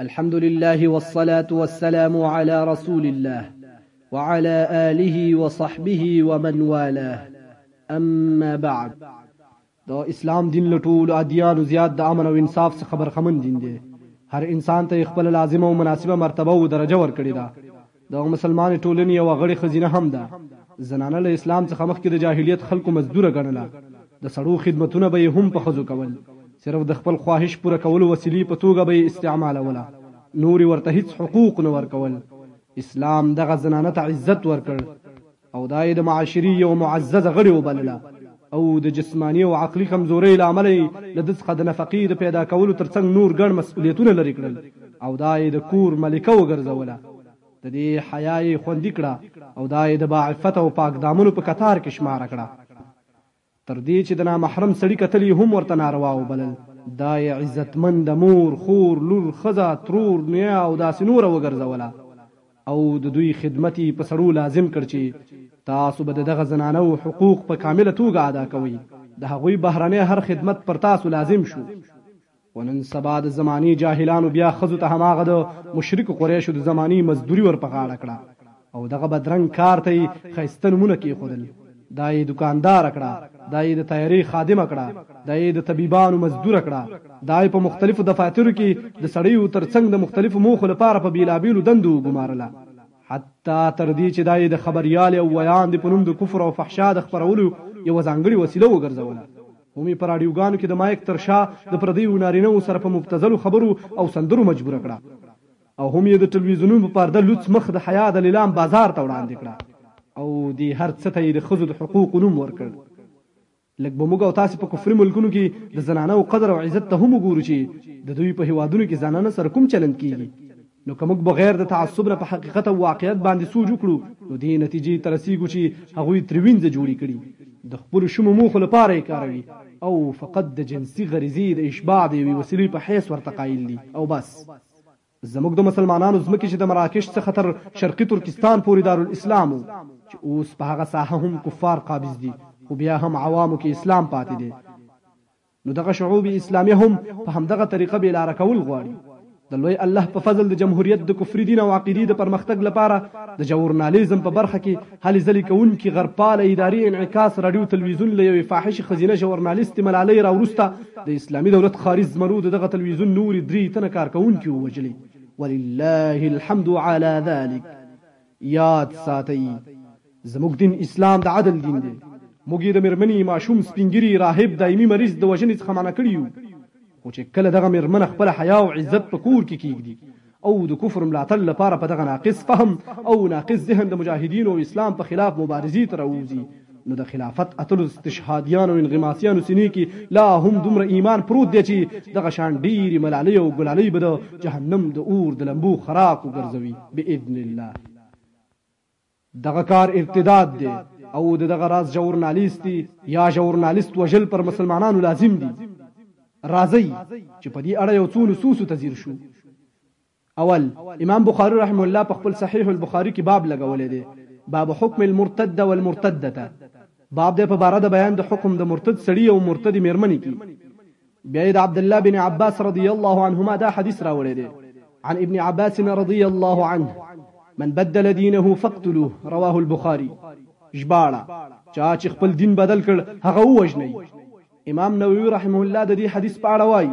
الحمد لله والصلاة والسلام على رسول الله وعلى آله وصحبه ومن والاه أما بعد دا اسلام دین له ټولو ادیانو زیات د امن او انصاف څخه برخمن دین دی هر انسان ته خپل لازمه او مناسبه مرتبه او درجه ورکړي ده دغه مسلمانې ټولنې یوه غړې ښځینه هم ده. زنانه له اسلام څخه مخکې د جاهلیت خلکو مزدوره ګڼله. د سړو خدمتونه به یې هم په ښځو کول. صرف د خپل خواهش پوره کولو وسیلې په توګه به یې استعمالوله. نور یې ورته هیڅ حقوق نه ورکول. اسلام دغه زنانه ته عزت ورکړ. او دا یې د معاشري یو معزز غړی وبلله او د جسماني او عقلي کمزورۍ له امله یې له ده څخه د نفقې د پیدا کولو ترڅنګ نور ګڼ مسؤلیتونه لرې کړل او دا یې د کور ملکه وګرځوله د دې حیا یې خوندي کړه او دا یې د باعفت او پاک دامنو په کتار کې شماره کړه تر دې چې د نامحرم سړي کتل يې هم ورته ناروا وبلل، دا يې عزتمنده مور، خور، لور، ښځه، ترور، نيه او داسې نوره وګرځوله او د دوی خدمت يې په سړو لازم کړ چې تاسو به د دغه زنانو حقوق په کامله توګه ادا کوئ، د هغوی بهرنی هر خدمت پر تاسو لازم شو، و نن سبا د زمانې جاهلانو بیا ښځو ته هماغه د مشرکو قریشو د زمانې مزدوري ور په غاړه کړه او دغه بدرنګ کار ته یې ښایسته نومونه کېښودل، دا یې دوکانداره کړه، دا یې د طیارې خادمه کړه، دا یې د طبیبانو مزدوره کړه، دا یې په مختلفو دفاترو کې د سړیو تر څنګ د مختلفو موخو لپاره په بېلابېلو دندو وګومارله، حتی تر دې چې دا یې د خبریالې او ویاندې په نوم د کفر او فحشا د خپرولو یوه ځانګړې وسیله وګرځوله. ومې په راډیوګانو کې د مایک تر شا د پردیو نارینه وو سره په مبتذلو خبرو او سندرو مجبوره کړه او هم یې د ټلویزیونونو په پرده لوڅ مخ د حیا د لیلام بازار ته وړاندې کړه او دې هر څه ته یې د ښځو د حقوقو نوم ورکړ لږ به موږ او تاسو په کفري ملکونو کې د زنانه او قدر او عزت ته هم وګورو چې د دوی په هوادونو کې زنانه سره کوم چلند کیږي نو که موږ بغیر د تعصب نه په حقیقت او واقعیت باندې سوچ وکړو نو دې نتیجې ته رسیږو چې هغوی ترې وینځه جوړې کړي د خپلو شومو موخو لپاره یې کاروي او فقط د جنسي غریزې د اشباع د یوې وسیلې په حیث ورته قایل دي او بس زموږ د مسلمانانو ځمکې چې د مراکش څخه تر شرقي ترکستان پورې دارالاسلام و چې اوس په هغه ساحه هم کفار قابض دي خو بیا هم عوامو کې اسلام پاتې دی نو دغه شعوب اسلامي هم په همدغه طریقه بې لاره کول غواړي د لوی الله په فضل د جمهوریت د کفري دین او عقیدې د پرمختګ لپاره د جورنالیزم په برخه کې هلې ځلې کوونکي غربپاله اداري انعکاس راډیو تلویزیون له یوې فاحشې ښځینه ژورنالیستې ملالۍ راوروسته د اسلامي دولت خاري زمرو د دغه تلویزیون نورې درې تنه کارکوونکي ووژلې ولله الحمد علی ذلک یاد ساتئ! زموږ دین اسلام د عدل دین دی. موږ یې د مېرمنې، ماشوم، سپینږیري، راهب، دایمي مریض د وژنې څخه منع کړي یو. خو چې کله دغه مېرمنه خپله حیا او عزت په کور کې کېږدي او د کفر ملاتړ لپاره په دغه ناقص فهم او ناقص ذهن د مجاهدینو او اسلام په خلاف مبارزې ته راووځي، نو د خلافت اتلو استشهادیانو انغماسیانو سینې کې لا هم دومره ایمان پروت دی چې دغه شان ډېرې ملالۍ او ګلالۍ به د جهنم د اور د لمبو خراک وګرځوي باذن الله دغه کار ارتداد دی او د دغه راز ژورنالیست یا ژورنالیست وژل پر مسلمانانو لازم دي راځي چې په دې اړه یو څو نصوص ته ځیر شو اول، امام بخاری رحمه الله په خپل صحیح البخاری کې باب لګولی دی، باب حکم المرتد والمرتدة، باب دی په باره د بیان د حکم د مرتد سړي او مرتدې مېرمنې کې، بیا یې د عبدالله بن عباس رضی الله عنهما دا حدیث راوړی دی، عن ابن عباس رضی الله عنه من بدل دینه فقتلوه رواه البخاری ژباړه چا چې خپل دین بدل کړ هغه ووژنئ امام نووي رحمه الله د دې حدیث په اړه وایي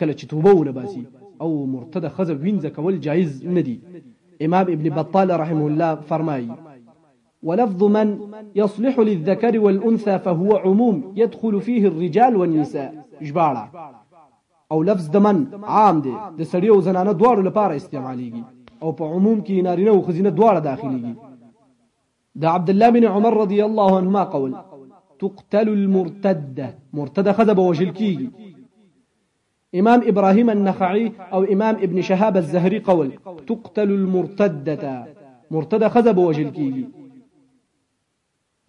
کله چې توبه ونه باسي او مرتده ښځه وینځه کول جایز نه دي امام ابن بطال رحمه الله فرمایي ولفظ من يصلح للذكر والأنثى فهو عموم يدخل فيه الرجال والنساء ژباړه او لفظ د من عام دی د سړي او زنانه دواړو لپاره استعمالېږي او په عموم کې نارینه او ښځینه دواړه داخليږي د عبدالله بن عمر رضی الله عنهما قول تقتل المرتده مرتده خزه به وژل کیږي امام ابراهيم النخعي او امام ابن شهاب الزهري قول تقتل المرتده مرتده خزه به وژل کیږي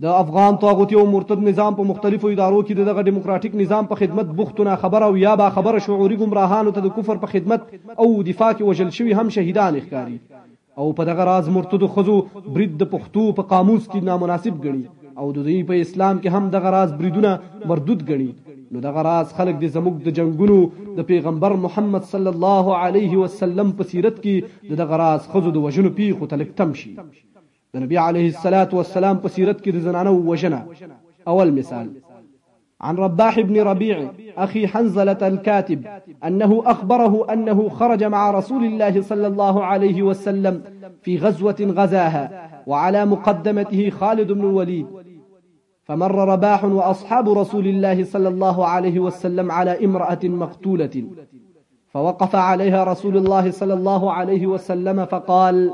د افغان طاغوتی او مرتد نظام په مختلفو ادارو کې دغه دیموکراتیک نظام په خدمت بوختونه خبر او یا با خبر شعوري ګمراهانو ته د کفر په خدمت او دفاع کې وژل شوی هم شهیدان ښکاری او په دغه راز مرتدو ښځو برید د پښتو په قاموس کې نامناسب ګڼي او د دوی په اسلام کې هم دغه راز بریدونه مردود ګڼي نو دغه راز خلک دې زموږ د جنگونو د پیغمبر محمد صلی الله علیه وسلم په سیرت کې د دغه راز خزو د وژنو پیښو ته لکتم شي د نبی علیه الصلاۃ والسلام په سیرت کې د زنانو وژنه اول مثال عن رباح بن ربيع أخي حنزلة الكاتب أنه أخبره أنه خرج مع رسول الله صلى الله عليه وسلم في غزوة غزاها وعلى مقدمته خالد بن الوليد فمر رباح وأصحاب رسول الله صلى الله عليه وسلم على امرأة مقتولة فوقف عليها رسول الله صلى الله عليه وسلم فقال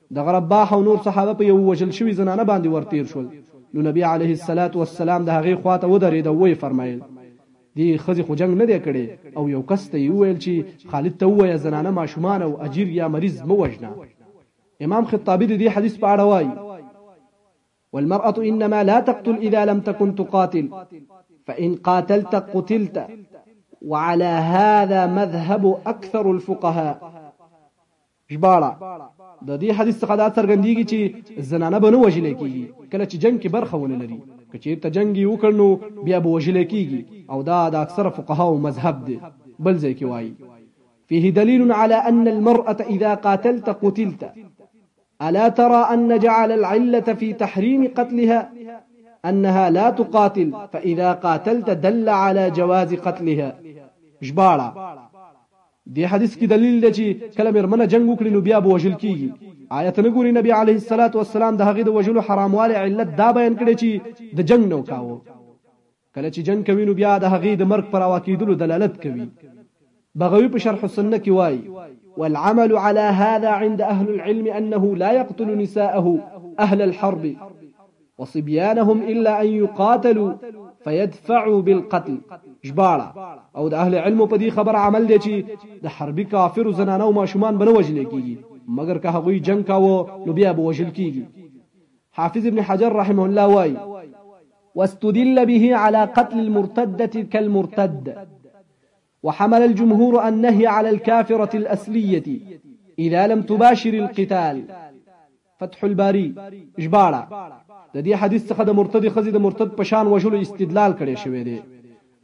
دغه رباح او نور صحابه په یوه وژل شوي زنانه باندې ور تیر شول نو نبی علیه الصلاة والسلام د هغې خوا ته ودرید او ویې فرمایل دې ښځې خو جنګ نه دی کړی او یو کس ته یې وویل چې خالد ته ووایه زنانه ماشومان او اجیر یا مریض مه وژنه امام خطابي د دې حدیث په اړه وایي والمرأة إنما لا تقتل إذا لم تكن تقاتل فإن قاتلت قتلت وعلى هذا مذهب أكثر الفقهاء ژباړه، د دې حدیث څخه دا څرګندېږي چې زنانه به نه وژل کېږي کله چې جنګ کې برخه ونه لري، که چېرته جنګ یې وکړ نو بیا به وژل کېږي او دا د اکثره فقهاوو مذهب دی. بل ځای کې وايي، فيه دليل على أن المرأة إذا قاتلت قتلت ألا ترى أن جعل العلة في تحريم قتلها أنها لا تقاتل فإذا قاتلت دل على جواز قتلها ژباړه دې حدیث کې دلیل دی چې کله مېرمنه جنګ وکړي نو بیا به وژل کېږي. آیا ته نه ګورې نبي علیه الصلوة والسلام د هغې د وژلو حراموالی علت دا بیان کړی چې د جنګ نو کاوه؟ کله چې جنګ کوي نو بیا د هغې د مرګ په روا کېدلو دلالت کوي. بغوي په شرح السنه کې وایي والعمل على هذا عند أهل العلم أنه لا يقتل نساءه أهل الحرب وصبيانهم الا ان يقاتلوا فيدفعوا بالقتل ژباړه او د اهل علم په دې خبر عمل دی چې د حربي کافر زنانه او ماشومان بنه وجل کیږي مګر که هغوی جنگ کاوه نو بیا به وجل کیږي حافظ ابن حجر رحمه الله وای واستدل به على قتل المرتده كالمرتد وحمل الجمهور النهي على الكافرة الأسلية إذا لم تباشر القتال فتح الباري ژباړه د دې حدیث څخه د مرتد خزي د مرتد پشان وجلو استدلال کړي شوی دی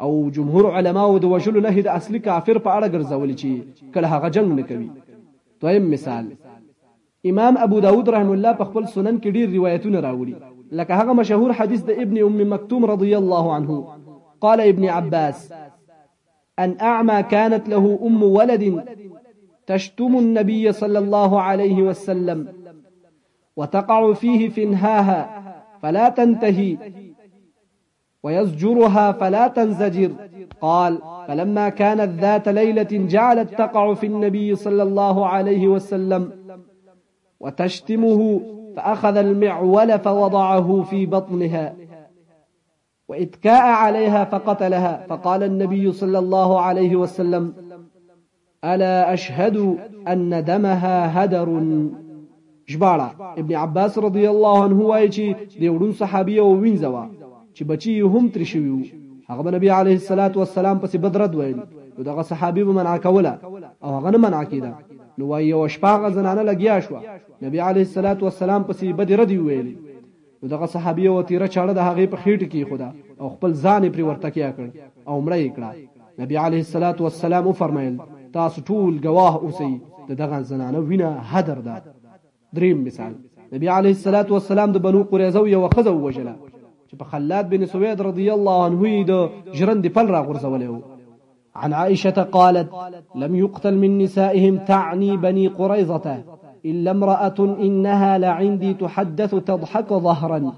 او جمهور علماو د وژلو نهي د اصلي کافر په اړه ګرځولي چې کله هغه جنگ نه کوي دویم مثال امام ابو داود رحمه الله په خپل سنن کې ډیر روایتونه راوړي لکه هغه مشهور حدیث د ابن ام مکتوم رضی الله عنه قال ابن عباس ان اعمى كانت له ام ولد تشتم النبي صلى الله عليه وسلم وتقع فيه فنهاها فلا تنتهي ويزجرها فلا تنزجر قال فلما كانت ذات ليلة جعلت تقع في النبي صلى الله عليه وسلم وتشتمه فأخذ المعول فوضعه في بطنها وإتكاء عليها فقتلها فقال النبي صلى الله عليه وسلم الا اشهد ان دمها هدر ژباړه ابن عباس رضی الله عنه وایي چې د وړون صحابي او وینځه وه چې بچي هم ترې شوي وو هغه به نبی علیه الصلاۃ والسلام پسې بدرد ویل نو دغه صحابي به منع کوله او هغه نه منع کېده نو وایي یوه شپه هغه زنانه لګیا شوه نبی علیه الصلاۃ والسلام پسې بدې ردې وویلې نو دغه صحابي او تیره چاړه د هغې په خېټه کې خدا او خپل ځان پرې ورتکیا کړ او مړه یې کړه نبی علیه الصلاۃ والسلام فرمایل تاسو ټول گواه اوسئ د دغه زنانه وینه حدر ده دریم مثال نبی علیه الصلاۃ والسلام د بنو قریظه یو خزه وژله چې په خلاد بن سوید رضی الله عنه د ژرند پل را غورځولې عن عائشة قالت لم يقتل من نسائهم تعني بني قريظة إلا امرأة إنها لعندي تحدث تضحك ظهرا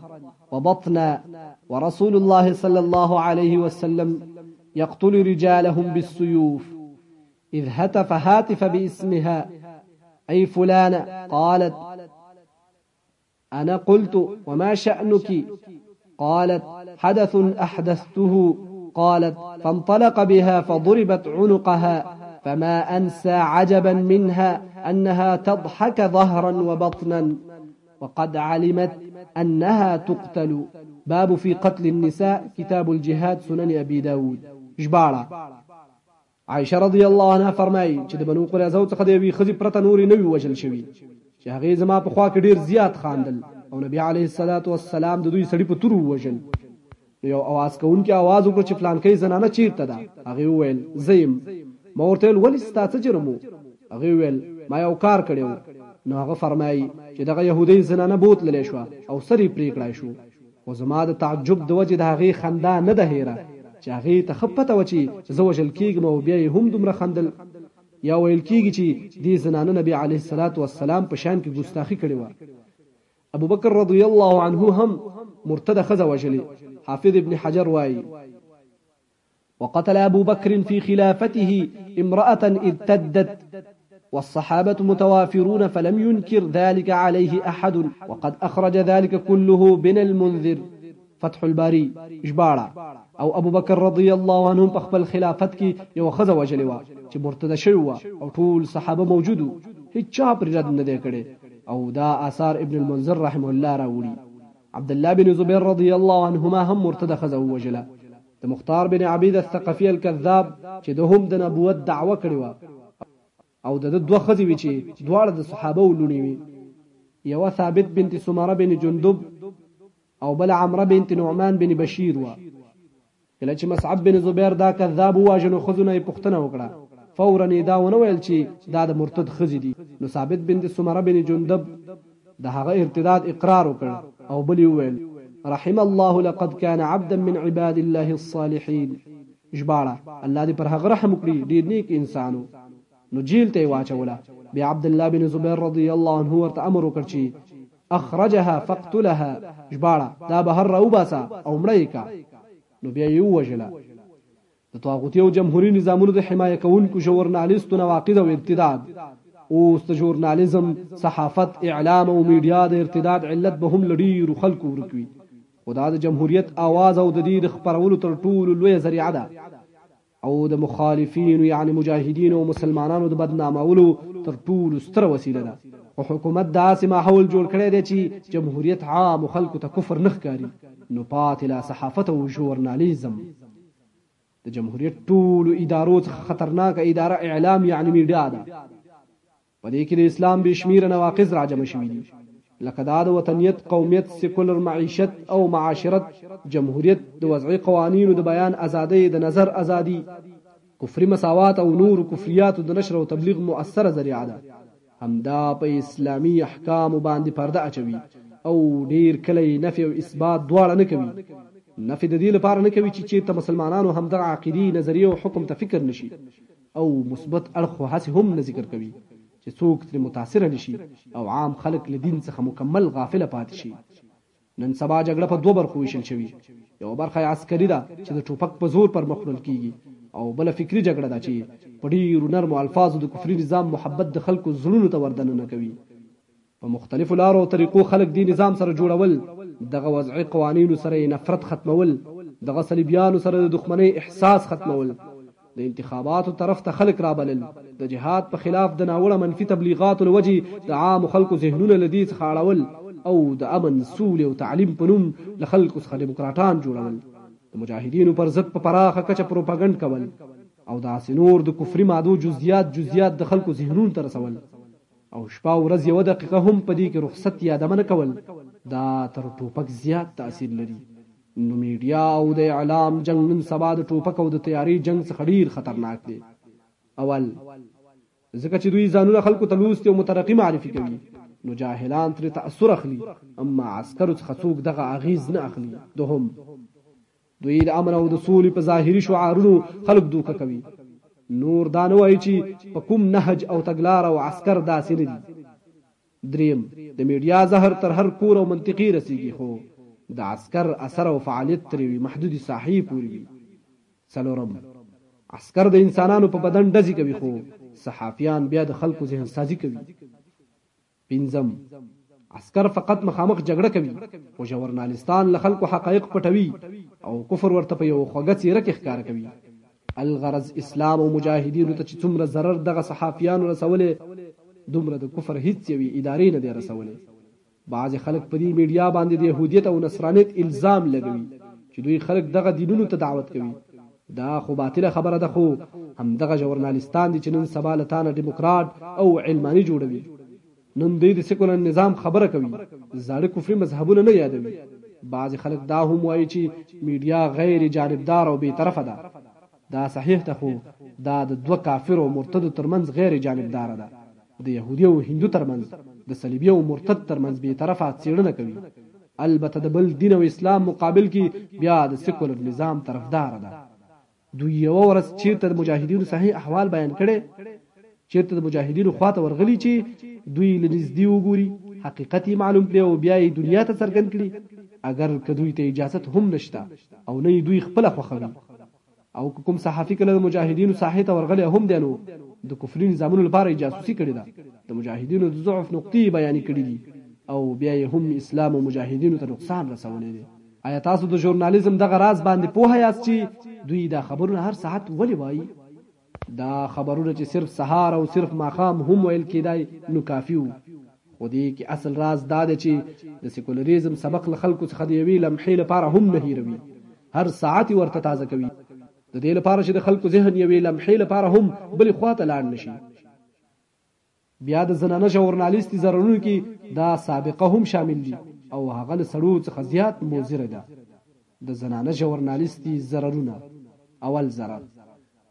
وبطنا ورسول الله صلى الله عليه وسلم يقتل رجالهم بالسيوف إذ هتف هاتف باسمها أي فلانة قالت أنا قلت وما شأنك قالت حدث أحدثته قالت فانطلق بها فضربت عنقها فما أنسى عجبا منها أنها تضحك ظهرا وبطنا وقد علمت أنها تقتل باب في قتل النساء كتاب الجهاد سنن أبي داود جبارة عائشه رضی الله عنها فرمایي چې د بنو قریظه څخه د یوې ښځې پرته نورې نه وي وژل شوي چې هغې زما په خوا کې ډېر زیات خاندل او نبی علیه الصلاة والسلام د دوی سړي په تور ووژل نو یو اواز کوونکی اواز وکړ چې فلانکۍ زنانه چیرته ده هغه وویل زه یم ما ورته ویل ولې ستا څه جرم و هغه وویل ما یو کار کړی و نو هغه فرمایي چې دغه یهودۍ زنانه بوتللی شوه او سر یې پرې کړای شو خو زما د تعجب د وجې د هغې خندا نه ده هېره چې هغې ته ښه پته وه چې زه وژل کېږم او بیا یې هم دومره خندل یا ویل کېږي چې دې زنانه نبي علیه الصلاة والسلام په شان کې ګستاخي کړې وه ابوبکر رضی الله عنه هم مرتده ښځه وژلې حافظ ابن حجر وایي وقتل ابو بكر في خلافته امرأة ارتدت والصحابة متوافرون فلم ينكر ذلك عليه أحد وقد أخرج ذلك كله بن المنذر فتح الباري ژباړه او ابو بکر رضی الله عنه په خپل خلافت کې یو خزه وجلې و چې مرتد شوی و او ټول صحابه موجود وو هیڅ چا پر رد نه دی کړی او دا آثار ابن المنذر رحمه الله راوړي عبد الله بن زبير رضی الله عنهما هم مرتد خزه وجله د مختار بن عبید الثقفی الكذاب چې د هم د نبوت دعوه کړې و او د دوه خزې وی چې دواړه د صحابه ولونی وی یو ثابت بنت سمره بن جندب او بل عمره بنت نعمان بن بشیر و کله چې مصعب بن زبیر دا کذاب وواژه نو ښځو نه یې پوښتنه وکړه فورا یې دا ونه ویل چې دا د مرتد ښځې دي نو ثابت بن د سمره بن جندب د هغه ارتداد اقرار وکړ او بل یې وویل رحم الله لقد كان عبدا من عباد الله الصالحين ژباړه الله دې پر هغه رحم وکړي ډېر نیک انسانو نو جیل ته واچوله بیا عبد الله بن زبیر رضی الله عنه ورته امر وکړ چې اخرجها فقتلها ژباړه دا بهر راوباسه او مړه یې کا نو بیا یې ووژله د طاغوتي او جمهوري نظامونو د حمایه کوونکو ژورنالیستو نواقض او ارتداد اوس د ژورنالیزم صحافت اعلام او میډیا د ارتداد علت به هم لډیرو خلکو ورکوي خو دا د جمهوریت آواز او د دې د خپرولو تر ټولو لویه ذریعه ده او د مخالفینو یعنی مجاهدینو او مسلمانانو د بدنامولو تر ټولو ستره وسیله ده خو حکومت داسې ماحول جوړ کړی دی چې جمهوریت عام خلکو ته کفر نه ښکاري نو پاتې لا صحافت او ژورنالیزم د جمهوریت ټولو ادارو څخه خطرناکه اداره اعلام یعنی میډیا ده په دې کې د اسلام بې شمیره نواقض راجمع شوي دي لکه دا د وطنیت، قومیت، سیکولر معیشت او معاشرت، جمهوریت، د وضعي قوانینو د بیان ازادۍ، د نظر ازادي، کفري مساوات او نور کفریاتو د نشر او تبلیغ مؤثره ذریعه ده. همدا په اسلامي احکامو باندې پرده اچوي او ډیر کله یې نفي او اثبات دواړه نه کوي. نفي د دې لپاره نه کوي چې چیرته مسلمانانو همدغه عقیدې، نظریې او حکم ته فکر نه شي. او مثبت اړخ خو هسې هم نه ذکر کوي چې څوک ترې متاثره نه شي او عام خلک له دین څخه مکمل غافله پاتې شي. نن سبا جګړه په دوه برخو وېشل شوې، یوه برخه یې عسکري ده چې د ټوپک په زور پر مخ وړل کېږي او بله فکري جګړه ده چې په ډېرو نرمو الفاظو د کفري نظام محبت د خلکو زړونو ته وردننه کوي. په مختلفو لارو او طریقو خلک دې نظام سره جوړول، دغه وضعې قوانینو سره یې نفرت ختمول، دغه صلیبیانو سره د دښمنۍ احساس ختمول، د انتخاباتو طرف ته خلک رابلل، د جهاد په خلاف د ناوړه منفي تبلیغاتو له وجې د عامو خلکو ذهنونه له دې څخه اړول او د امن، سولې او تعلیم په نوم له خلکو څخه ډیموکراټان جوړول، د مجاهدینو پر ضد په پراخه کچه پروپاګنډ کول او داسې نور د کفري مادو جزیات جزیات د خلکو ذهنونو ته رسول. او شپه او ورځ یوه دقیقه هم په دې کې رخصت یا دمه نه کول دا تر ټوپک زیات تاثیر لري. نو میډیا او د اعلام جنګ نن سبا د ټوپک او د طیارې جنګ څخه ډیر خطرناک دی. اول، ځکه چې دوی ځانونه خلکو ته لوستي او مترقي معرفي کوي نو جاهلان ترې تاثر اخلي اما عسکرو څخه څوک دغه اغیز نه اخلي. دوهم، دوی د امن او د سولې په ظاهري شعارونو خلک دوکه کوي نور دا نه وایي چې په کوم نهج او تګلار او عسکر داسې نه دي دریم د میډیا زهر تر هر کور او منطقي رسیږي خو د عسکر اثر او فعالیت ترې وي محدودي ساحې پورې وي څلورم عسکر د انسانانو په بدن ډزې کوي خو صحافیان بیا د خلکو ذهن سازي کوي پنځم، عسکر فقط مخامخ جګړه کوي، خو ژورنالستان له خلکو حقایق پټوي او کفر ورته په یوه خوږه څیره کې ښکاره کوي. الغرض اسلام او مجاهدینو ته چې څومره ضرر دغه صحافیانو رسولی، دومره د کفر هیڅ یوې ادارې نه دی رسولی. بعضې خلک په دې میډیا باندې د یهودیت او نصرانیت الزام لګوي چې دوی خلک دغه دینونو ته دعوت کوي، دا خو باطله خبره ده خو همدغه ژورنالستان دي چې نن سبا له تانه ډیموکراټ او علماني جوړوي نن دوی د سیکولر نظام خبره کوي زاړه کفري مذهبونه نه یادوي بعضې خلک دا هم وایي چې میډیا غیر جانبدار او بې طرفه ده دا صحیح ده خو دا د دوه کافرو او مرتدو ترمنځ غیر جانبداره ده د یهودي او هندو ترمنځ د صلیبي او مرتد ترمنځ بې طرفه څیړنه کوي البته د بل دین او اسلام مقابل کی بیا د سیکولر نظام طرفدار ده دوی یوه ورځ چیرته د مجاهدینو صحیح احوال بیان کړی چیرته د مجاهدینو خواته ورغلی چی دوی له نږدې وګوري حقیقت یې معلوم کړي او بیا یې دنیا ته څرګند کړي اگر که دوی ته اجازت هم نشته او نه دوی خپل خوښوي او که کوم صحافي کله د مجاهدینو ساحې ته ورغلی هم دی نو د کفري نظامونو لپاره یې جاسوسي کړې ده، د مجاهدینو د ضعف نقطې یې بیانې کړې دي او بیا یې هم اسلام او مجاهدینو ته نقصان رسولی دی. ایا تاسو د ژورنالیزم دغه راز باندې پوه یاست چې دوی دا خبرونه هر ساعت ولې وایي؟ دا خبرونه چې صرف سهار او صرف ماښام هم ویل کیدای نو کافي وو خو دې کې اصل راز دا دی چې د سیکولریزم سبق له خلکو څخه د یوې لمحې لپاره هم نه هیروي هر ساعت یې ورته تازه کوي د دې لپاره چې د خلکو ذهن یوې لمحې لپاره هم بلې خوا ته لاړ نشي بیا د زنانه ژورنالیستي ضررونو کې دا سابقه هم شامل دي او هغه له سړو څخه زیات موزره ده د زنانه ژورنالیستي ضررونه اول ضرر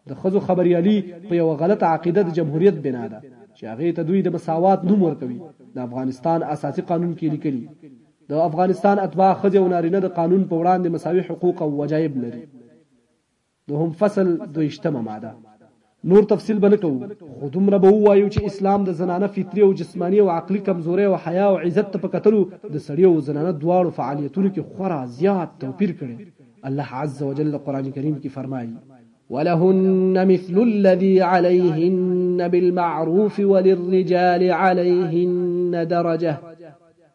د خزو خبريالي په یو غلطه عقیده د جمهوریت بنا ده چې هغه ته دوی د مساوات نوم ورکوي د افغانستان اساسي قانون کې لیکلي د افغانستان اتباع خځې او نارینه د قانون په وړاندې مساوي حقوق او وجایب لري دوهم فصل دویشتمه ماده نور تفصیل به نه کوو خو دومره به ووایو چې اسلام د زنانه فطري او جسماني او عقلي کمزورۍ او حیا او عزت ته په کتلو د سړي او زنانه دواړو فعالیتونو کې خورا زیات توپیر کړی الله عز وجل قرآن کریم کې فرمایي ولهن مثل الذي عليهن بالمعروف وللرجال عليهن درجه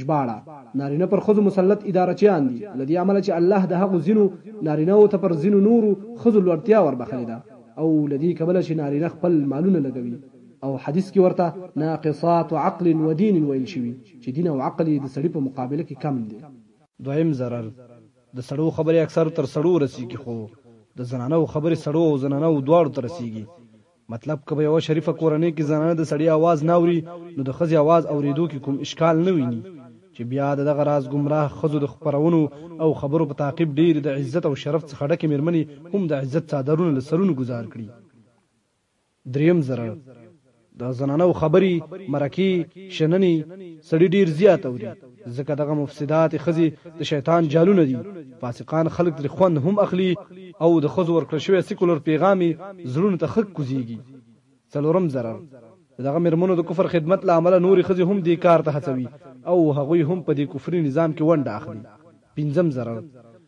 ژباړه، نارینه پر ښځو مسلط اداره چیان دي، له دې امله چې الله د هغو ځینو نارینه وو ته پر ځینو نورو ښځو لوړتیا ور بخښلې ده او له دې کبله چې نارینه خپل مالونه لګوي او حدیث کې ورته ناقصات عقل و دین ویل شوي چې دین او عقل یې د سړي په مقابله کې کم دی. دویم ضرر، د سړو خبرې اکثر تر سړو رسېږي خو د زنانه وو خبرې سړو او زنانه وو دواړو ته رسېږي، مطلب که په یوه شریفه کورنۍ کې زنانه د سړي اواز نه اوري نو د ښځې اواز اورېدو کې کوم اشکال نه ویني چې بیا د دغه راز ګمراه ښځو د خپرونو او خبرو په تعقیب ډېرې د عزت او شرف څخه ډکې مېرمنې هم د عزت څادرونه له سرونو ګوزار کړي. درېیم ضرر، د زنانو خبرې، مرکې، شننې سړي ډېر زیات اوري. ځکه دغه مفسداتې ښځې د شیطان جالونه دي، فاسقان خلک ترې خوند هم اخلي او د ښځو ورکړل شوی سیکولر پیغام یې زړونو ته ښه کوزیږي. څلورم ضرر، د دغه میرمنو د کفر خدمت له امله نورې ښځې هم دې کار ته هڅوي او هغوی هم په دې کفري نظام کې ونډه اخلي. پنځم ضرر،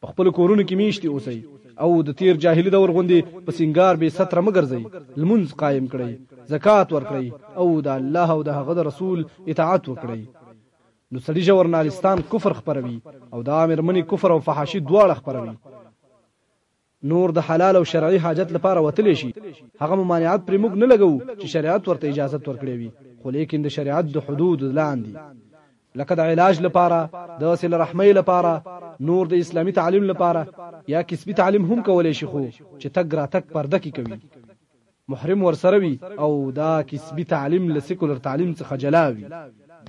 په خپلو کورونو کې میشتي اوسئ او د تیر جاهلي دور غوندې په سنګار بې ستره مه ګرځئ لمونځ قایم کړئ زکات ورکړئ او د الله او د هغه د رسول اطاعت وکړئ نو سړي ژورنالستان کفر خپروي او دا مېرمنې کفر او فحاشي دواړه خپروي نور د حلال او شرعي حاجت لپاره وتلی شي هغه ممانعت پرې موږ نه لګو چې شریعت ورته اجازه ورکړي وي خو لیکن د شریعت د حدود لاندې لکه د علاج لپاره، د صله رحمۍ لپاره، نور د اسلامي تعلیم لپاره یا کسبي تعلیم هم کولی شي خو چې تګ راتګ پرده کې کوي محرم ورسره وي او دا کسبي تعلیم له سیکولر تعلیم څخه جلا وي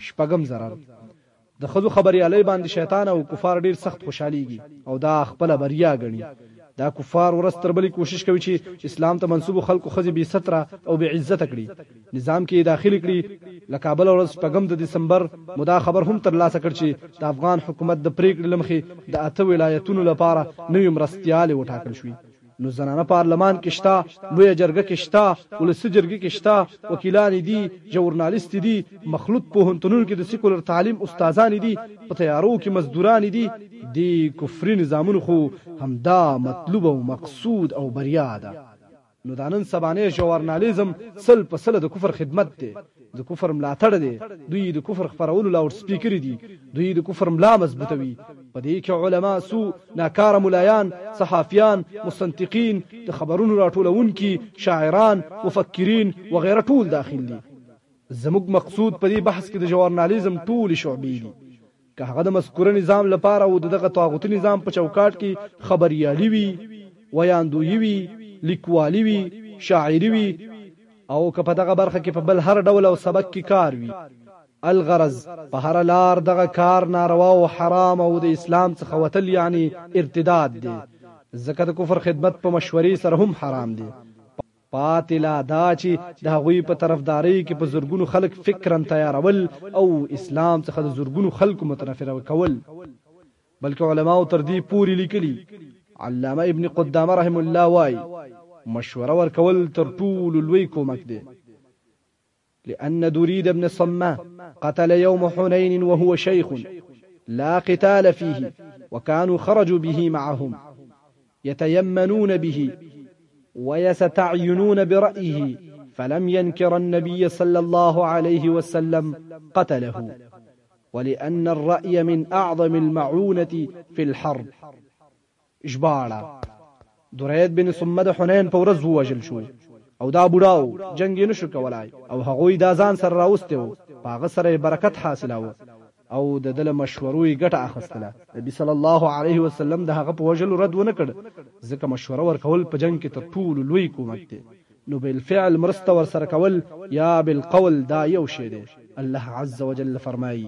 شپږم ضرر د ښځو خبریالۍ باندې شیطان او کفار ډیر سخت خوشحالیږي او دا خپله بریا ګڼي دا کفار ورځ تر بلې کوشش کوي چې اسلام ته منسوبو خلکو ښځې بې ستره او بې عزته کړي نظام کې یې داخل کړي. له کابل ورځ شپږم د دسمبر مو دا خبر هم تر لاسه کړ چې د افغان حکومت د پرېکړې له مخې د اته ولایتونو لپاره نوې مرستیالې وټاکل شوې. نو زنانه پارلمان کې شته، لویه جرګه کې شته، ولسي جرګې کې شته، وکیلانې دي، ژورنالیستې دي، مخلوط پوهنتونونو کې د سیکولر تعلیم استادانې دي، په طیارو کې مزدورانې دي. دې کفري نظامونو خو همدا مطلوب او مقصود او بریا ده. نو دا نن سبانې ژورنالیزم سل په سل د کفر خدمت دی، د کفر ملاتړ دی، دوی د کفر خپرولو لاوډ سپیکرې دي، دوی د کفر ملا مضبوطوي، په دې کې علما سو، ناکاره ملایان، صحافیان، مستنطقین، د خبرونو راټولونکي، شاعران، مفکرین وغیره ټول داخل دي. زموږ مقصود په دې بحث کې د ژورنالیزم ټولې شعبې دي. که هغه د مذکوره نظام لپاره او د دغه طاغوتي نظام په چوکاټ کې خبریالي وي، ویاندویي وي، لیکوالي وي، شاعري وي او که په دغه برخه کې په بل هر ډول او سبک کې کار وي. الغرض په هره لار دغه کار ناروا او حرام او د اسلام څخه وتل یعنې ارتداد دی، ځکه د کفر خدمت په مشورې سره هم حرام دی. پاتې لا دا چې د هغوی په طرفدارۍ کې په زرګونو خلک فکرا تیارول او اسلام څخه د زرګونو خلکو متنفر کول بلکې علماو تر دې پورې لیکلي علامه ابن قدامه رحم الله وای مشوره ورکول تر ټولو لوی کومک دی لأن دريد بن صما قتل يوم حنين وهو شيخ لا قتال فيه وكانوا خرجوا به معهم يتيمنون به ويستعينون برأيه فلم ينكر النبي صلى الله عليه وسلم قتله ولأن الرأي من أعظم المعونة في الحرب ژباړه، درید بن سمه د حنین په ورځ ووژل شو او دا بوډا و، جنګ یې نه شو کولای او هغوی دا ځان سره راوستی و، په هغه سره یې برکت حاصلاوه او د ده له مشورو یې ګټه اخیستله. نبي صلی الله علیه وسلم د هغه په وژلو رد ونه کړ، ځکه مشوره ورکول په جنګ کې تر ټولو لوی کومک دی، نو بالفعل مرسته ورسره کول یا بالقول دا یو شی دی، الله عزوجل فرمایي،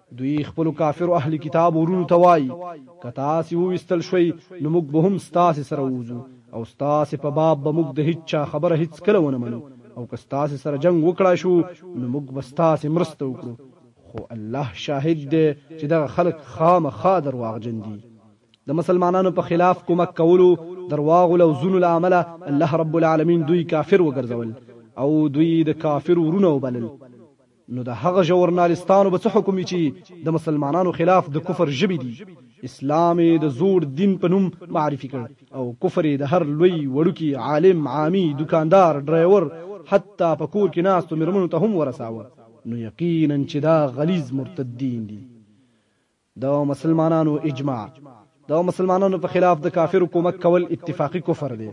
دوی خپلو کافرو اهل کتاب وروڼو ته وايي، که تاسې وویستل شوئ نو موږ به هم ستاسې سره ووځو او ستاسې په باب به موږ د هیچا خبره هیڅکله ونه منو او که ستاسې سره جنګ وکړای شو نو موږ به ستاسې مرسته وکړو، خو الله شاهد دی چې دغه خلک خامخا درواغجن دي. د مسلمانانو په خلاف کمک کولو درواغو لوظونو له امله الله رب العالمین دوی کافر وګرځول او دوی د کافرو وروڼه وبلل. نو د هغه ژورنالستانو به څه حکم وي چي د مسلمانانو خلاف د کفر ژبي دي اسلام یې د زوړ دین په نوم معرفي کړ او کفر یې د هر لوی وړوکی عالم عامي دکاندار ډرایور حتی په کور کې ناستو میرمنو ته هم ورساوه نو یقینا چې دا غلیظ مرتدین دي د مسلمانانو اجماع، د مسلمانانو په خلاف د کافرو کومک کول اتفاقي کفر دی،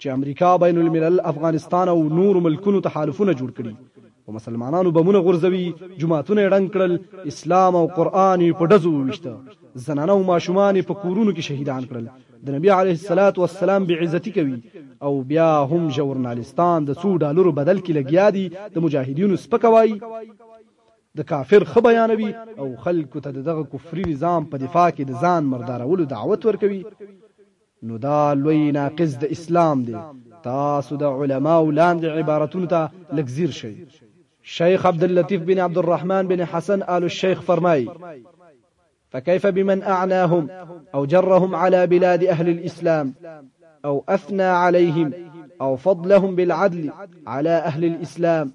چې امریکا، بین الملل، افغانستان او نورو ملکونو تحالفونه جوړ کړي، په مسلمانانو بمونه غورځوي، جوماتونه یې ړنګ کړل، اسلام او قرآن یې په ډزو وویشته، زنانه او ماشومان یې په کورونو کې شهیدان کړل، د نبي علیه الصلوة والسلام بې عزتي کوي او بیا هم ژورنالیستان د څو ډالرو بدل کې لګیا دي د مجاهدینو سپکه وایي، د کافر ښه بیانوي او خلکو ته د دغه کفري نظام په دفاع کې د ځان مردارولو دعوت ورکوي نو دا لوی ناقض د اسلام دی تاسو د علماو لاندې عبارتونو ته لږ ځیر شئ شیخ عبداللطیف بن عبدالرحمن بن حسن آل الشیخ فرمایي فكيف بمن أعناهم أو جرهم على بلاد أهل الإسلام أو أثنى عليهم أو فضلهم بالعدل على أهل الإسلام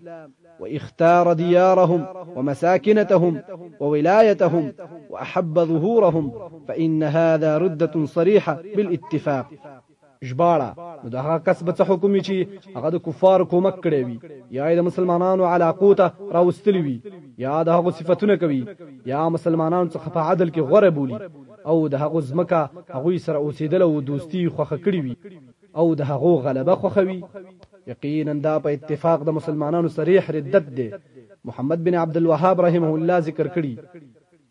واختار ديارهم ومساكنتهم وولايتهم وأحب ظهورهم فإن هذا ردة صريحة بالاتفاق ژباړه، نو د هغه کس به څه حکم وي چي هغه د کفارو کومک کړی وي یا یې د مسلمانانو علاقو ته راوستلي وي یا د هغو صفتونه کوي یا مسلمانانو څخه په عدل کي غوره بولي او د هغو ځمکه هغوی سره اوسېدل او دوستي خوښه کړي وي او د هغو غلبه خوښوي یقینا دا په اتفاق د مسلمانانو صریح ردت دی محمد بن عبدالوهاب رحمه الله ذکر کړي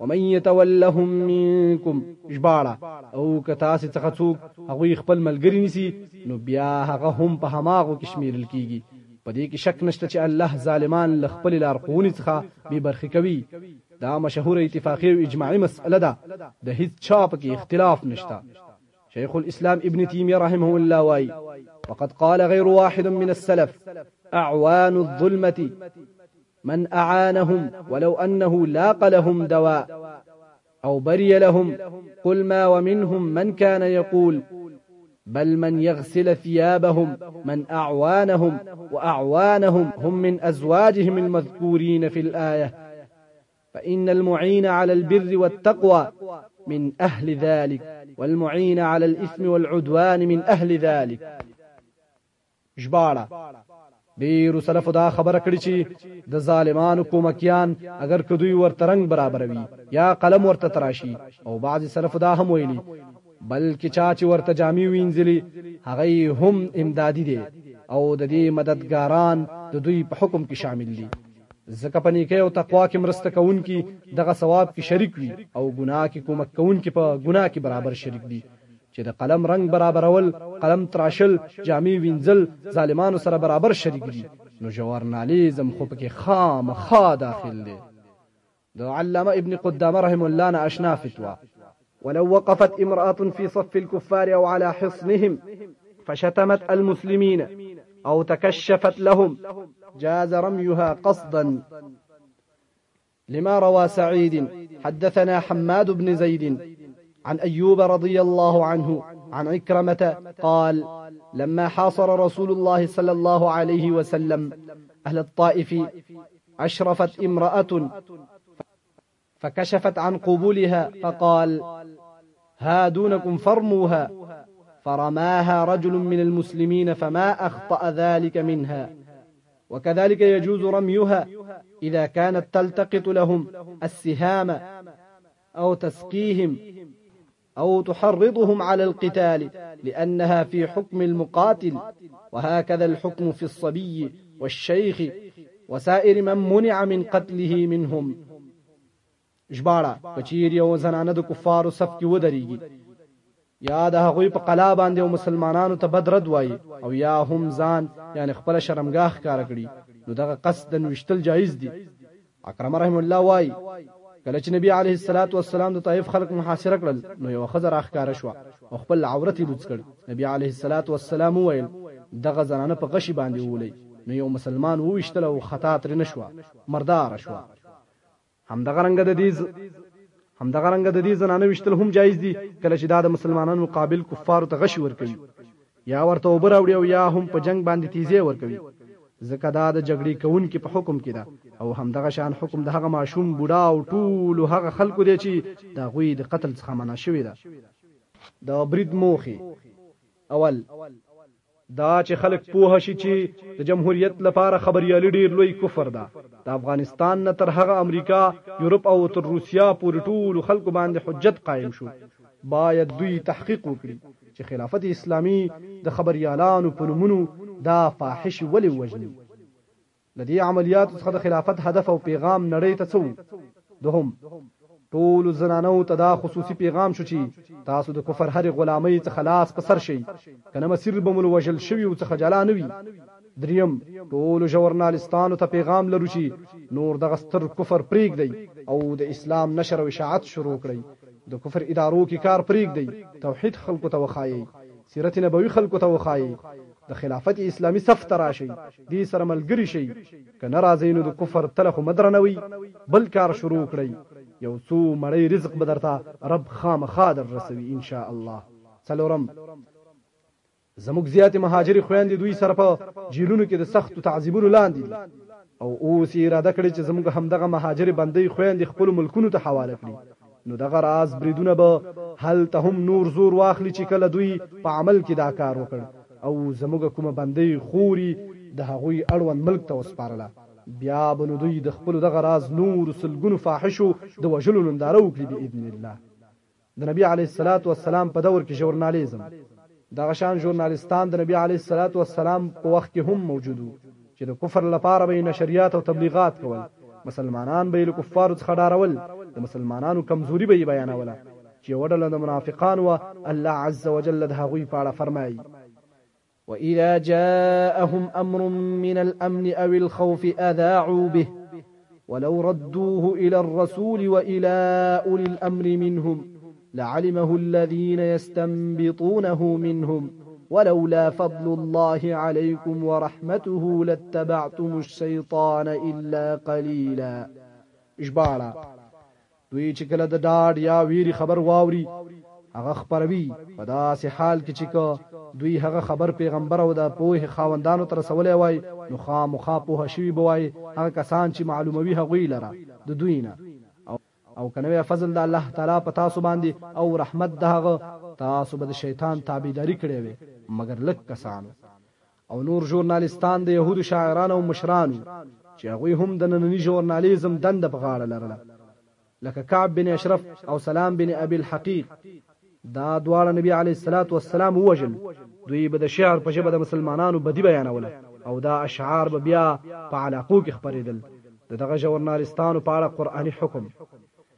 ومن يتولهم منكم ژباړه او که تاسو څخه څوک هغه خپل ملګری نیسی نو بیا هغه هم په هماغو کې شمیرل کیږي په دې کې شک نشته چې الله ظالمان له خپل لارښوونې څخه بې برخې کوي دا مشهوره اتفاقي او اجماعي مسئله ده د هیڅ چا پکې اختلاف نشته شیخ الاسلام ابن تیمیه رحمه الله وای وقد قال غير واحد من السلف اعوان الظلمه من أعانهم ولو أنه لاق لهم دواء أو بري لهم قل ما ومنهم من كان يقول بل من يغسل ثيابهم من أعوانهم وأعوانهم هم من أزواجهم المذكورين في الآية فإن المعين على البر والتقوى من أهل ذلك والمعين على الإثم والعدوان من أهل ذلك ژباړه، ډېرو سلفو دا خبره کړې چې د ظالمانو کومکیان اګر که دوی ورته رنګ برابروي یا قلم ورته تراشي او بعضې سلفو دا هم ویلي بلکې چا چې ورته جامې وینځلي هغه یې هم امدادي دی او د دې مددګاران د دوی په حکم کې شامل دي ځکه په نیکۍ او تقوا کې مرسته کوونکي دغه ثواب کې شریک وي او ګناه کې کومک کوونکي په ګناه کې برابر شریک دي چې د قلم رنګ برابرول، قلم تراشل، جامې وینځل، ظالمانو سره برابر شریک دي، نو ژورنالیزم خو پکې خامخا داخل دی. د علامه ابن قدامه رحمه الله نه اشنا فتوا. ولو وقفت امرأة في صف الكفار او على حصنهم فشتمت المسلمين او تكشفت لهم جاز رميها قصدا لما روى سعيد حدثنا حماد بن زيد عن أيوب رضي الله عنه عن عكرمة قال لما حاصر رسول الله صلى الله عليه وسلم أهل الطائف أشرفت امرأة فكشفت عن قبولها فقال ها دونكم فرموها فرماها رجل من المسلمين فما أخطأ ذلك منها وكذلك يجوز رميها إذا كانت تلتقط لهم السهام أو تسقيهم أو تحرضهم على القتال لأنها في حكم المقاتل وهكذا الحكم في الصبي والشيخ وسائر من منع من قتله منهم ژباړه، که چیرې یوه زنانه د کفارو صف کې ودریږي یا د هغوی په قلا باندې او مسلمانانو ته بد رد وایي او یا هم ځان یعنې خپله شرمګاه ښکاره کړي نو دغه قصد د نوشتل جایز دي اکرمه رحم الله وایي کله چې نبی علیه الصلاۃ والسلام د طائف خلک محاصره کړل نو یو خزر اخکار شو او خپل عورت لوڅ کړ نبی علیه الصلاۃ والسلام ویل دغه زنانه په غشي باندې ولې نو یو مسلمان وویشتل او خطا تر نشو مردار شو همدغه رنګ د دې همدغه رنګ د دې زنانه وشتل هم جایز دي کله چې دا د مسلمانانو مقابل کفارو ته غشي ورکوي یا ورته اوبه راوړي او یا هم په جنگ باندې تیزی ورکوي ځکه دا د جګړې کوونکي په حکم کې ده او همدغه شان حکم د هغه ماشوم بوډا او ټول هغه خلکو دی چې د غوی د قتل څخه منع شوی ده د برید موخي اول دا چې خلک پوه شي چې د جمهوریت لپاره خبریالي ډیر لوی کفر ده. د افغانستان نه تر هغه امریکا، یورپ او تر روسیه پورې ټولو خلکو باندې حجت قایم شو. باید دوی تحقیق وکړي چې خلافت اسلامي د خبریالانو په نومونو دا فاحشې ولې وژني. له دې عملیاتو څخه د خلافت هدف او پیغام نړۍ ته څه وو؟ دوهم، ټولو زنانو ته دا خصوصي پیغام شو چې تاسو د کفر هرې غلامۍ څخه لاس په سر شئ، که نه مسیر به مو له وژل شویو څخه جلا نه وي. دریم، ټولو ژورنالستانو ته پیغام لرو چې نور دغه ستر کفر پرېږدئ او د اسلام نشر او اشاعت شروع کړئ، د کفر ادارو کې کار پرېږدئ، توحید خلکو ته وښایئ، سیرت نبوي خلکو ته وښایئ، د خلافت اسلامي صف ته راشئ. دې سره ملګري شئ که نه راځئ نو د کفر تله خو مه درنوئ بل کار شروع کړئ یو څو مړۍ رزق به درته رب خامخا در رسوي ان شاء الله څلورم زموږ زیاتې مهاجرې خویندې دوی سره په جیلونو کې د سختو تعذیبونو لاندې دي او اوس یې اراده کړې چې زموږ همدغه مهاجرې بندۍ خویندې خپلو ملکونو ته حواله کړي نو دغه راز بریدونه به هلته هم نور زور واخلي چې کله دوی په عمل کې دا کار وکړ او زموږ کومه بندۍ خوري د هغوی اړوند ملک ته وسپارله بیا به نو دوی د خپل دغه راز نور سلګونو فاحشو د وژلو ننداره وکړي باذن الله د نبی علیه الصلاة والسلام په دور کې ژورنالیزم دغه شان ژورنالستان د نبي علیه الصلوة والسلام په وخت کې هم موجود وو چې د کفر لپاره به یې نشریات او تبلیغات کول، مسلمانان به یې له کفارو څخه ډارول، د مسلمانانو کمزوري به یې بیانوله، چې یوه ډله د منافقانو وه، الله عز وجل د هغوی په اړه فرمایي. وإذا جاءهم أمر من الأمن أو الخوف أذاعوا به ولو ردوه إلى الرسول وإلى أولي الأمر منهم لعلمه الذين يستنبطونه منهم ولولا فضل الله عليكم ورحمته لاتبعتم الشيطان إلا قليلا إجبارا دوی چې کله د ډاډ یا ویرې خبر واوري هغه خپروي، په داسې حال کې چې که دوی هغه خبر پیغمبر او د پوهې خاوندانو ته رسولی وای نو خامخا پوه شوي به وای هغه کسان چې معلوموي هغوی لره د دوی نه او که نه وای فضل د الله تعالی په تاسو باندې او رحمت د هغه تاسو به د شیطان تابعداري کړې وای مګر لږ کسانو او نور ژورنالستان د یهودو شاعران او مشران وو چې هغوی هم د ننني ژورنالیزم دنده په غاړه لرله لکه کعب بن اشرف او سلام بن ابي الحقيق دا دواړه نبی علیه الصلاۃ والسلام ووژل دوی به د شعر په ژبه د مسلمانانو بدی بیانوله او دا اشعار به بیا په علاقو کې خپرېدل د دغه ژورنالستانو په اړه قرآني حکم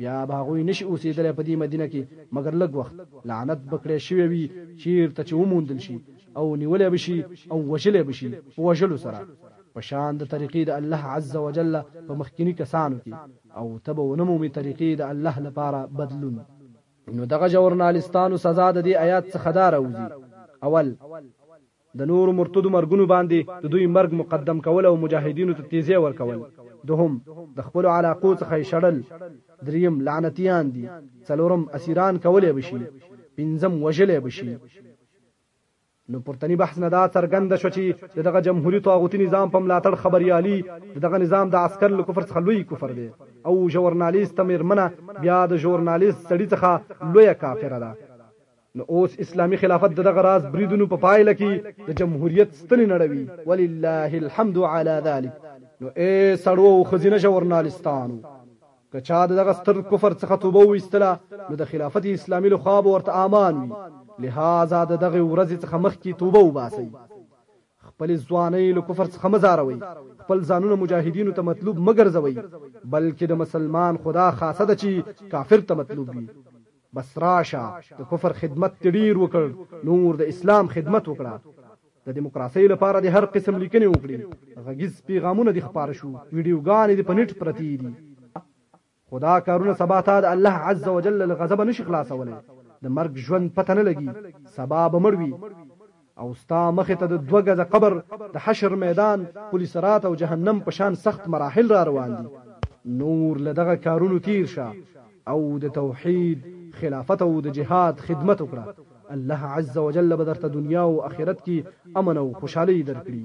بیا به هغوی نشي اوسیدلی په دې مدینه کې مګر لږ وخت، لعنت به کړی شوی وي چیرته چې وموندل شي او نیولی به شي او وژلی به شي په وژلو سره په شان د طریقې د الله عز وجل په مخکیني کسانو کې او ته به ونه مومې طریقې د الله لپاره بدلون. نو دغه ژورنالیستانو سزا د دې ایات څخه دا راوځي، اول، د نورو مرتدو مرګونو باندې د دوی مرګ مقدم کول او مجاهدینو ته تیزې ورکول دوهم د خپلو علاقو څخه یې شړل دریم لعنتیان دي څلورم اسیران کولای به شي پنځم وژلی به شي نو پورتنی بحث نه دا څرګند شو چې د دغه جمهوریت طاغوتی نظام په ملاتړ خبريالي د دغه نظام د عسكر له کفر څخه لوی کفر دی او ژورنالیست میرمنه بیا د ژورنالیست سړي څخه لوی کافر ده نو اوس اسلامي خلافت د دغه راز بریدونو په پایله کې د جمهوریت ستنې نړوي ولله الحمد علی ذلک نو ای سړو او ښځینه ژورنالیستانو که چا د دغه ستر کفر څخه توبه ویستله نو د خلافت اسلامي له خوا به ورته امان وي لهذا د دغه ورځې څخه مخکې توبه وباسئ خپل ځواني له کفر څخه مزاروي خپل ځانونه مجاهدینو ته مطلوب مګرځوي بلکې د مسلمان خدا خاصه ده چې کافر ته مطلوب وي بس راشه د کفر خدمت دې ډیر وکړ نور د اسلام خدمت وکړه د دیموکراسۍ لپاره د هر قسم لیکنې وکړي غږیز پیغامونه دې خپاره شو ویډیوګانې دې په نت پرتې دي خدا کارونه سبا تا د الله عز وجل له غضب نشي خلاصولای د مرګ ژوند پته نه لګي سبا به مړ وي او ستا مخې ته د دوه ګزه قبر، د حشر میدان، پل صراط او جهنم په شان سخت مراحل را روان دي. نور له دغه کارونو تیر شه او د توحید، خلافت او د جهاد خدمت وکړه، الله عزوجل به درته دنیا او اخرت کې امن او خوشحالۍ درکړي.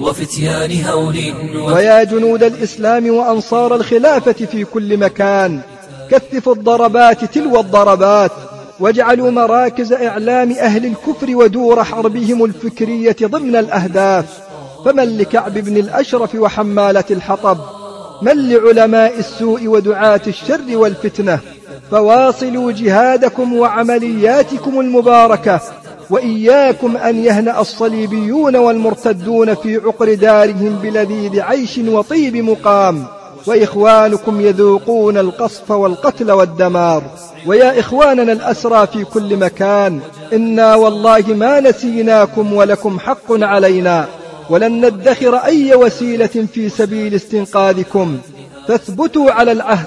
وفتيان هول ويا جنود الإسلام وأنصار الخلافة في كل مكان كثفوا الضربات تلو الضربات واجعلوا مراكز إعلام أهل الكفر ودور حربهم الفكرية ضمن الأهداف فمن لكعب بن الأشرف وحمالة الحطب من لعلماء السوء ودعاة الشر والفتنة فواصلوا جهادكم وعملياتكم المباركة وإياكم أن يهنأ الصليبيون والمرتدون في عقر دارهم بلذيذ عيش وطيب مقام وإخوانكم يذوقون القصف والقتل والدمار ويا إخواننا الأسرى في كل مكان إنا والله ما نسيناكم ولكم حق علينا ولن ندخر أي وسيلة في سبيل استنقاذكم فاثبتوا على العهد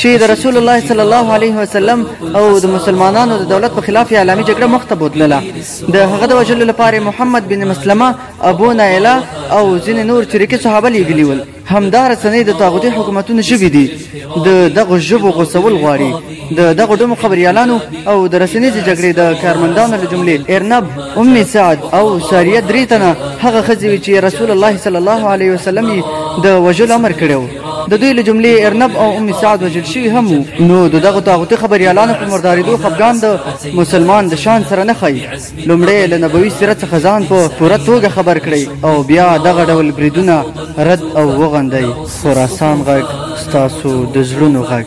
چې د رسول الله صلی الله علیه وسلم او د مسلمانانو د دولت په خلاف اعلامي جګړه مخ ته بوتلله د هغه د وژلو لپاره محمد بن مسلمه ابو نایله او ځینې نور چریکي صحابه لیږلي ول همدا رسنۍ د طاغوتي حکومتونو ژبې دي د دغو ژبو غوڅول غواړي د دغو ډمو خبریالانو او د رسنیزې جګړې د کارمندانو له جملې ارنب ام سعد او ساریه درې تنه هغه ښځې وي چې رسول الله صلی الله علیه وسلم یې د وژلو امر کړی و د دوی له جملې ارنب او ام سعد وژل شوي هم وو نو د دغو طاغوتي خبریالانو په مردارېدو خفګان د مسلمان د شان سره نه ښایي لومړی له نبوي سیرت څخه ځان په پوره توګه خبر کړئ او بیا دغه ډول بریدونه رد او وغندئ خراسان غږ ستاسو د زړونو غږ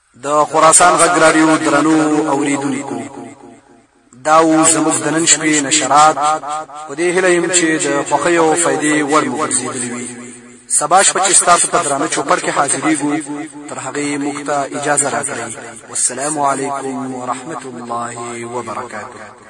د خراسان غږ راډیو درنو اوریدونکو دا و زموږ د نن شپې نشرات په دې هیله یم چې د خوښۍ او فایدې وړ مو ګرځېدلي وي سبا شپه چې ستاسو په درانه چوپړ کې حاضرېږو تر هغې موږ ته اجازه راکړئ والسلام علیکم ورحمت الله وبرکاته